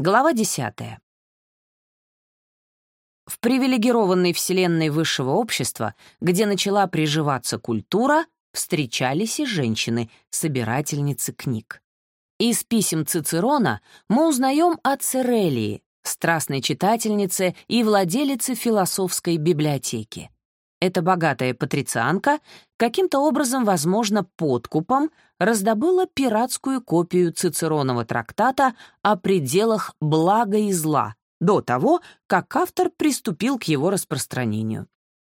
Глава 10. В привилегированной вселенной высшего общества, где начала приживаться культура, встречались и женщины, собирательницы книг. Из писем Цицерона мы узнаем о Церелии, страстной читательнице и владелице философской библиотеки. Эта богатая патрицианка каким-то образом, возможно, подкупом, раздобыла пиратскую копию Цицеронова трактата о пределах блага и зла до того, как автор приступил к его распространению.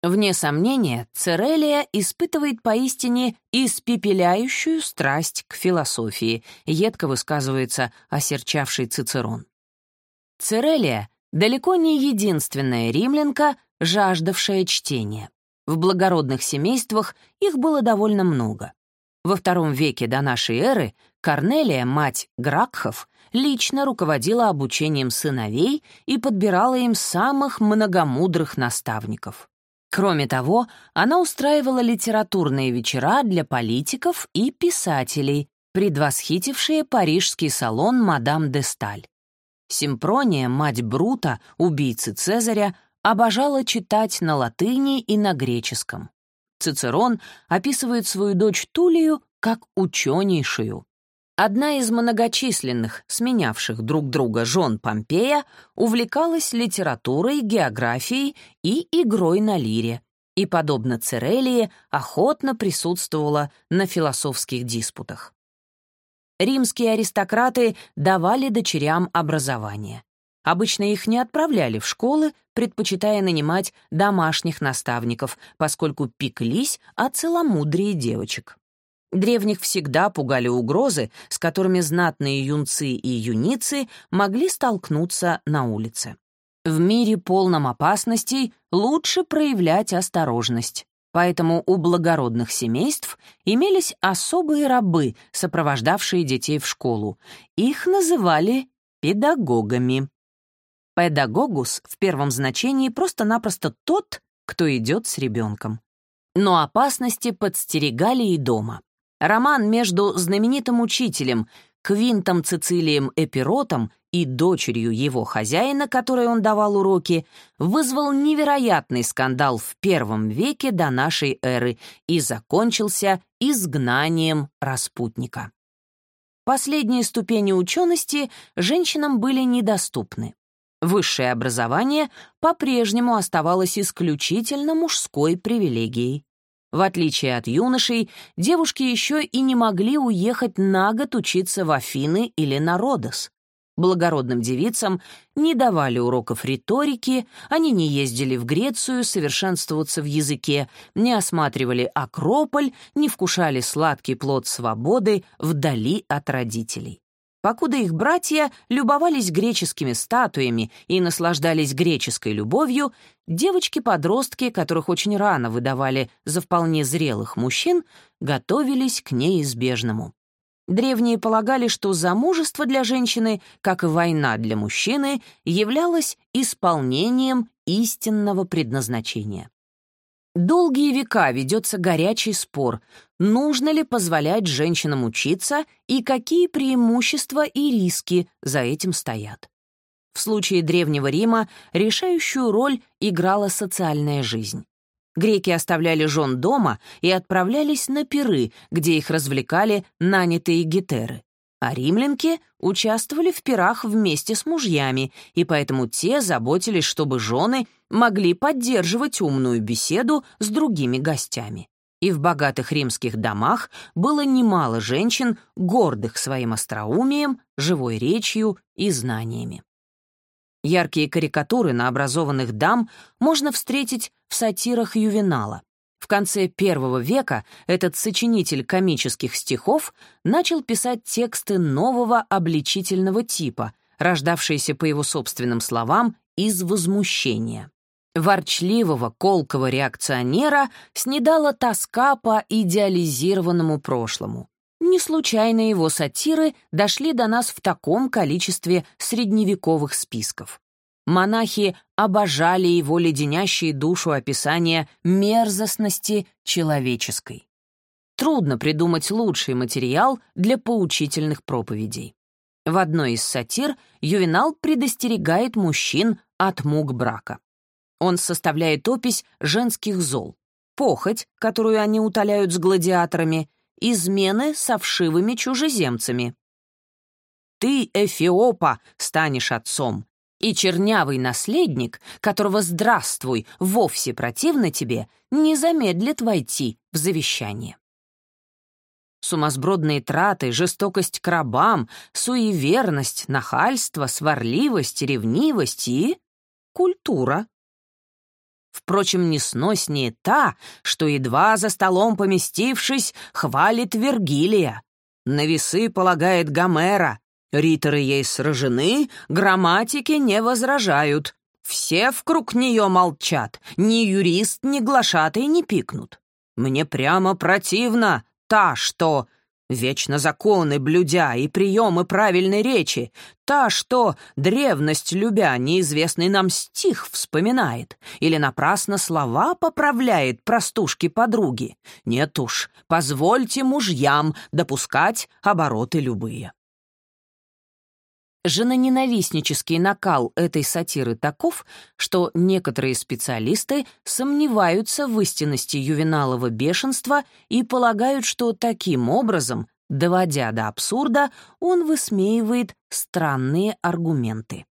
Вне сомнения, Церелия испытывает поистине испепеляющую страсть к философии, едко высказывается осерчавший Цицерон. Церелия — далеко не единственная римлянка, жаждавшая чтения. В благородных семействах их было довольно много. Во втором веке до нашей эры Корнелия, мать Гракхов, лично руководила обучением сыновей и подбирала им самых многомудрых наставников. Кроме того, она устраивала литературные вечера для политиков и писателей, предвосхитившие парижский салон «Мадам де Сталь». Симпрония, мать Брута, убийцы Цезаря, обожала читать на латыни и на греческом. Цицерон описывает свою дочь Тулию как ученейшую. Одна из многочисленных, сменявших друг друга жен Помпея, увлекалась литературой, географией и игрой на лире, и, подобно Церелии, охотно присутствовала на философских диспутах. Римские аристократы давали дочерям образование. Обычно их не отправляли в школы, предпочитая нанимать домашних наставников, поскольку пеклись о целомудрии девочек. Древних всегда пугали угрозы, с которыми знатные юнцы и юницы могли столкнуться на улице. В мире полном опасностей лучше проявлять осторожность. Поэтому у благородных семейств имелись особые рабы, сопровождавшие детей в школу. Их называли педагогами. Педагогус в первом значении просто-напросто тот, кто идет с ребенком. Но опасности подстерегали и дома. Роман между знаменитым учителем Квинтом Цицилием Эпиротом и дочерью его хозяина, которой он давал уроки, вызвал невероятный скандал в первом веке до нашей эры и закончился изгнанием распутника. Последние ступени учености женщинам были недоступны. Высшее образование по-прежнему оставалось исключительно мужской привилегией. В отличие от юношей, девушки еще и не могли уехать на год учиться в Афины или на Родос. Благородным девицам не давали уроков риторики, они не ездили в Грецию совершенствоваться в языке, не осматривали Акрополь, не вкушали сладкий плод свободы вдали от родителей. Покуда их братья любовались греческими статуями и наслаждались греческой любовью, девочки-подростки, которых очень рано выдавали за вполне зрелых мужчин, готовились к неизбежному. Древние полагали, что замужество для женщины, как и война для мужчины, являлось исполнением истинного предназначения. Долгие века ведется горячий спор, нужно ли позволять женщинам учиться и какие преимущества и риски за этим стоят. В случае Древнего Рима решающую роль играла социальная жизнь. Греки оставляли жен дома и отправлялись на пиры, где их развлекали нанятые гетеры а римлянки участвовали в пирах вместе с мужьями, и поэтому те заботились, чтобы жены могли поддерживать умную беседу с другими гостями. И в богатых римских домах было немало женщин, гордых своим остроумием, живой речью и знаниями. Яркие карикатуры на образованных дам можно встретить в сатирах Ювенала. В конце первого века этот сочинитель комических стихов начал писать тексты нового обличительного типа, рождавшиеся, по его собственным словам, из возмущения. Ворчливого, колкого реакционера снедала тоска по идеализированному прошлому. Не случайно его сатиры дошли до нас в таком количестве средневековых списков. Монахи обожали его леденящие душу описания мерзостности человеческой. Трудно придумать лучший материал для поучительных проповедей. В одной из сатир Ювенал предостерегает мужчин от мук брака. Он составляет опись женских зол, похоть, которую они утоляют с гладиаторами, измены с вшивыми чужеземцами. «Ты, Эфиопа, станешь отцом, и чернявый наследник, которого здравствуй вовсе противно тебе, не замедлит войти в завещание. Сумасбродные траты, жестокость к рабам, суеверность, нахальство, сварливость, ревнивость и... культура. Впрочем, несноснее та, что, едва за столом поместившись, хвалит Вергилия, на весы полагает Гомера, риторы ей сражены, грамматики не возражают, все вкруг нее молчат, ни юрист, ни глашатый не пикнут. Мне прямо противно та, что вечно законы блюдя и приемы правильной речи, та, что, древность любя, неизвестный нам стих вспоминает или напрасно слова поправляет простушки-подруги. Нет уж, позвольте мужьям допускать обороты любые. Женоненавистнический накал этой сатиры таков, что некоторые специалисты сомневаются в истинности ювеналова бешенства и полагают, что таким образом, доводя до абсурда, он высмеивает странные аргументы.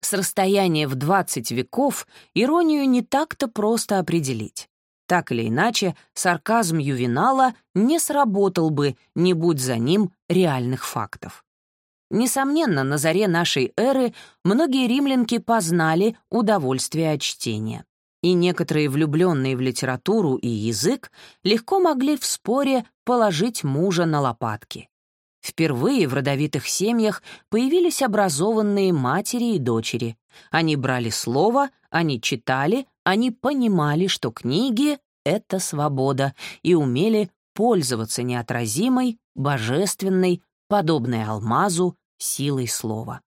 С расстояния в 20 веков иронию не так-то просто определить. Так или иначе, сарказм ювенала не сработал бы, не будь за ним реальных фактов. Несомненно, на заре нашей эры многие римлянки познали удовольствие от чтения. И некоторые влюбленные в литературу и язык легко могли в споре положить мужа на лопатки. Впервые в родовитых семьях появились образованные матери и дочери. Они брали слово, они читали, они понимали, что книги — это свобода, и умели пользоваться неотразимой, божественной, подобной алмазу, силой слова.